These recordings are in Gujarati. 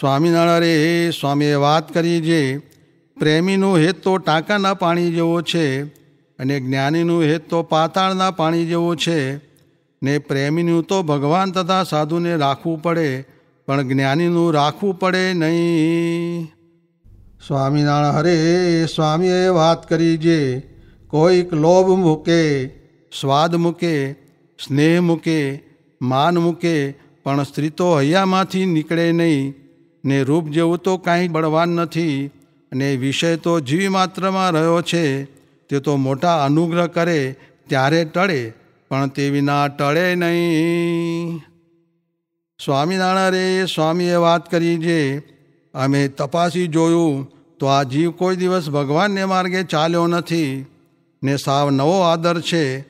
સ્વામિનારાયણ સ્વામીએ વાત કરી જે પ્રેમીનું હેત તો ટાંકાના પાણી જેવો છે અને જ્ઞાનીનું હેત તો પાતાળના પાણી જેવો છે ને પ્રેમીનું તો ભગવાન તથા સાધુને રાખવું પડે, પણ જ્ઞાનીનું રાખવું પડે નહીં. સ્વામિનારાયણ હરે સ્વામીએ વાત કરી જે કોઈક લોભ મૂકે, સ્વાદ મૂકે, સ્નેહ મૂકે, માન મૂકે, પણ સ્ત્રી તો હૈયામાંથી નીકળે નહીં. ને રૂપ જેવું તો કાંઈ બળવાન નથી અને વિષય તો જીવ માત્રમાં રહ્યો છે, તે તો મોટા અનુગ્રહ કરે ત્યારે ટળે, પણ તે વિના ટળે નહીં. સ્વામિનારાયણે સ્વામીએ વાત કરી જે, અમે તપાસી જોયું, તો આ જીવ કોઈ દિવસ ભગવાનને માર્ગે ચાલ્યો નથી, ને સાવ નવો આદર છે,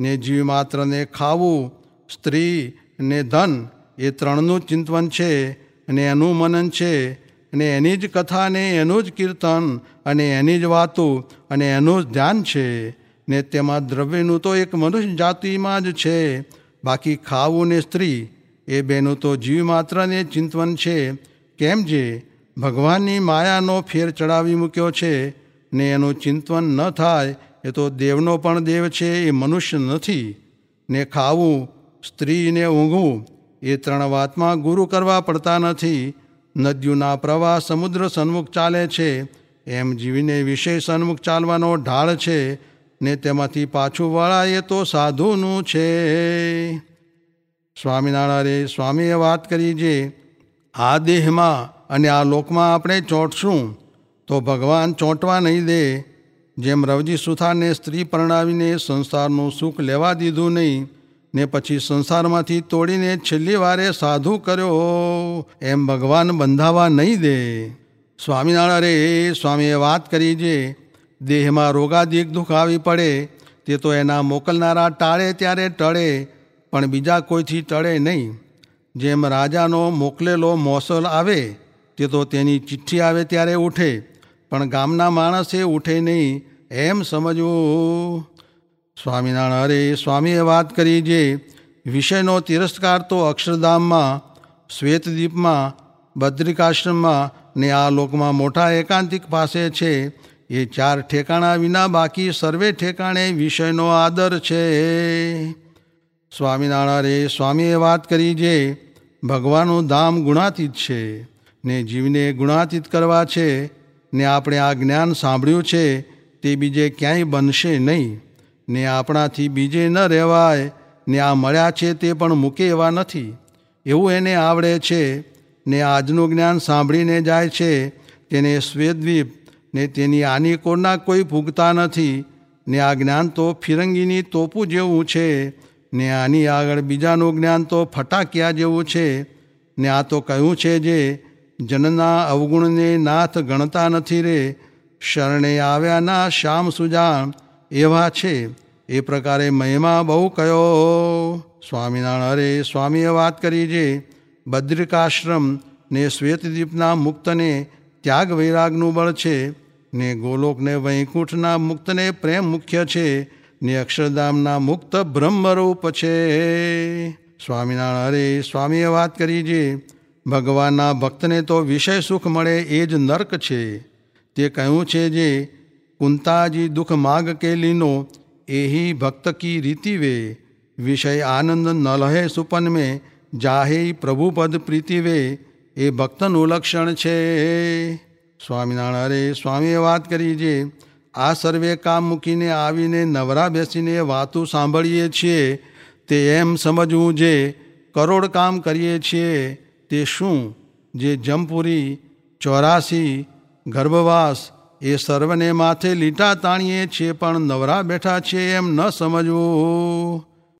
ને જીવ માત્રને ખાવું, સ્ત્રી ને ધન, એ ત્રણનું ચિંતવન છે અને એનું મનન છે, અને એની જ કથા ને એનું જ કીર્તન, અને એની જ વાતો, અને એનું જ ધ્યાન છે, ને તેમાં દ્રવ્યનું તો એક મનુષ્ય જાતિમાં જ છે, બાકી ખાવું ને સ્ત્રી, એ બેનું તો જીવ માત્રને ચિંતવન છે, કેમ જે? ભગવાનની માયાનો ફેર ચડાવી મૂક્યો છે, ને એનું ચિંતવન ન થાય, એ તો દેવનો પણ દેવ છે, એ મનુષ્ય નથી, ને ખાવું, સ્ત્રીને ઊંઘવું એ ત્રણ વાતમાં ગુરુ કરવા પડતા નથી. નદીઓના પ્રવાહ સમુદ્ર સન્મુખ ચાલે છે. એમ જીવીને વિષય સન્મુખ ચાલવાનો ઢાળ છે. ને તેમાંથી પાછું વળાય તો સાધુનું છે. સ્વામિનારાયણે સ્વામીએ વાત કરી જે, આ દેહમાં અને આ લોકમાં આપણે ચોંટશું, તો ભગવાન ચોંટવા નહીં દે. જેમ રવજી સુથારને સ્ત્રી પરણાવીને સંસારનું સુખ લેવા દીધું નહીં ને પછી સંસારમાંથી તોડીને છેલ્લી વારે સાધુ કર્યો. એમ ભગવાન બંધાવા નહીં દે. સ્વામિનારાયણે સ્વામીએ વાત કરી જે. દેહમાં રોગાદિક દુઃખ આવી પડે, તે તો એના મોકલનારા ટાળે ત્યારે ટળે, પણ બીજા કોઈથી ટળે નહીં. જેમ રાજાનો મોકલેલો મોસલ આવે, તે તો તેની ચિઠ્ઠી આવે ત્યારે ઉઠે, પણ ગામના માણસે ઉઠે નહીં. એમ સમજવું. સ્વામિનારાયણ, અરે સ્વામીએ વાત કરી જે વિષયનો તિરસ્કાર તો અક્ષરધામમાં, શ્વેતદીપમાં, બદ્રિકાશ્રમમાં ને આ લોકમાં મોટા એકાંતિક પાસે છે, એ ચાર ઠેકાણા વિના બાકી સર્વે ઠેકાણે વિષયનો આદર છે. સ્વામિનારાયણે સ્વામીએ વાત કરી જે ભગવાનનું ધામ ગુણાતીત છે, ને જીવને ગુણાતીત કરવા છે, ને આપણે આ જ્ઞાન સાંભળ્યું છે, તે બીજે ક્યાંય બનશે નહીં. ને આપણાથી બીજે ન રહેવાય, ને આ મળ્યા છે તે પણ મૂકે એવા નથી. એવું એને આવડે છે, ને આજનું જ્ઞાન સાંભળીને જાય છે, તેને શ્વેતદ્વીપ ને તેની આની કોરના કોઈ ભૂગતા નથી, ને આ જ્ઞાન તો ફિરંગીની તોપું જેવું છે, ને આની આગળ બીજાનું જ્ઞાન તો ફટાકિયા જેવું છે, ને આ તો કહ્યું છે જે, જનના અવગુણને નાથ ગણતા નથી રે, શરણે આવ્યાના શ્યામ સુજાણ એવા છે. એ પ્રકારે મહિમા બહુ કયો. સ્વામિનારાયણ, અરે સ્વામીએ વાત કરી જે બદ્રિકાશ્રમ ને શ્વેતદ્વીપના મુક્તને ત્યાગ વૈરાગનું બળ છે ને ગોલોકને વૈકુંઠના મુક્તને પ્રેમ મુખ્ય છે ને અક્ષરધામના મુક્ત બ્રહ્મરૂપ છે. સ્વામિનારાયણ, અરે સ્વામીએ વાત કરી જે ભગવાનના ભક્તને તો વિષય સુખ મળે એ જ નર્ક છે. તે કહ્યું છે જે કુંતાજી દુઃખ માગ કે લીનો એહી ભક્ત કી રીતિ વે વિષય આનંદ ન લહે સુપન મે જાહે પ્રભુપદ પ્રીતિ વે એ ભક્તનું લક્ષણ છે સ્વામિનારાયણ અરે સ્વામીએ વાત કરી જે આ સર્વે કામ મૂકીને આવીને નવરા બેસીને વાતું સાંભળીએ છીએ તે એમ સમજવું જે કરોડ કામ કરીએ છીએ તે શું જે જમપુરી ચોરાસી ગર્ભવાસ એ સર્વને માથે લીટા તાણીએ છીએ પણ નવરા બેઠા છીએ એમ ન સમજવું.